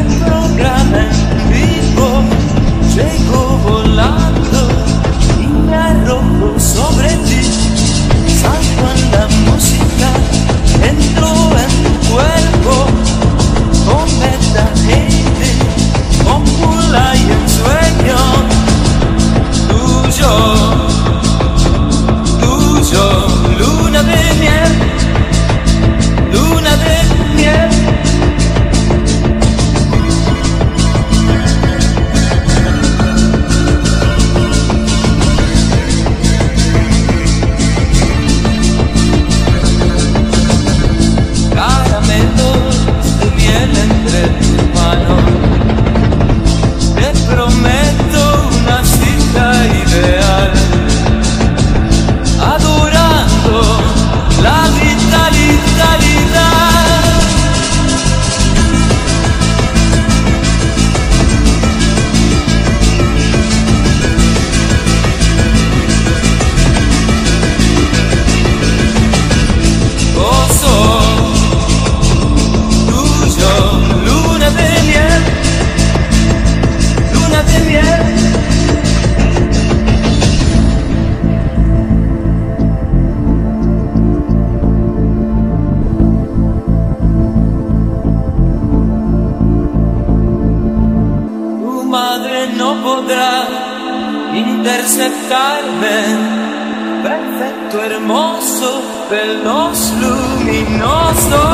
ever interceptarme. Perfecto, hermoso, veloz, luminoso.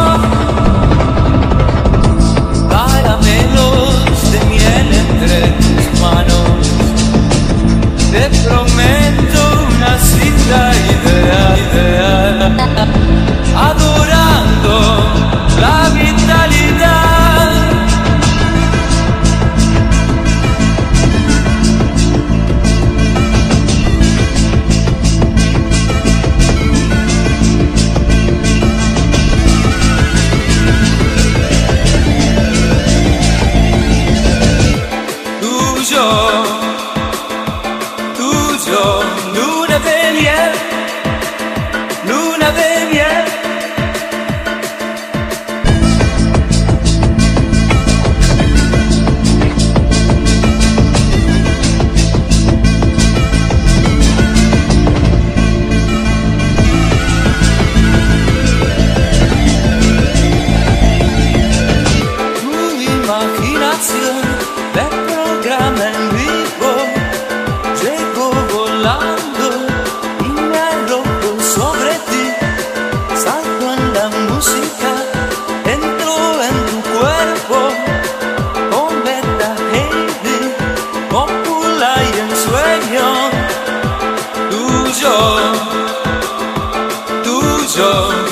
show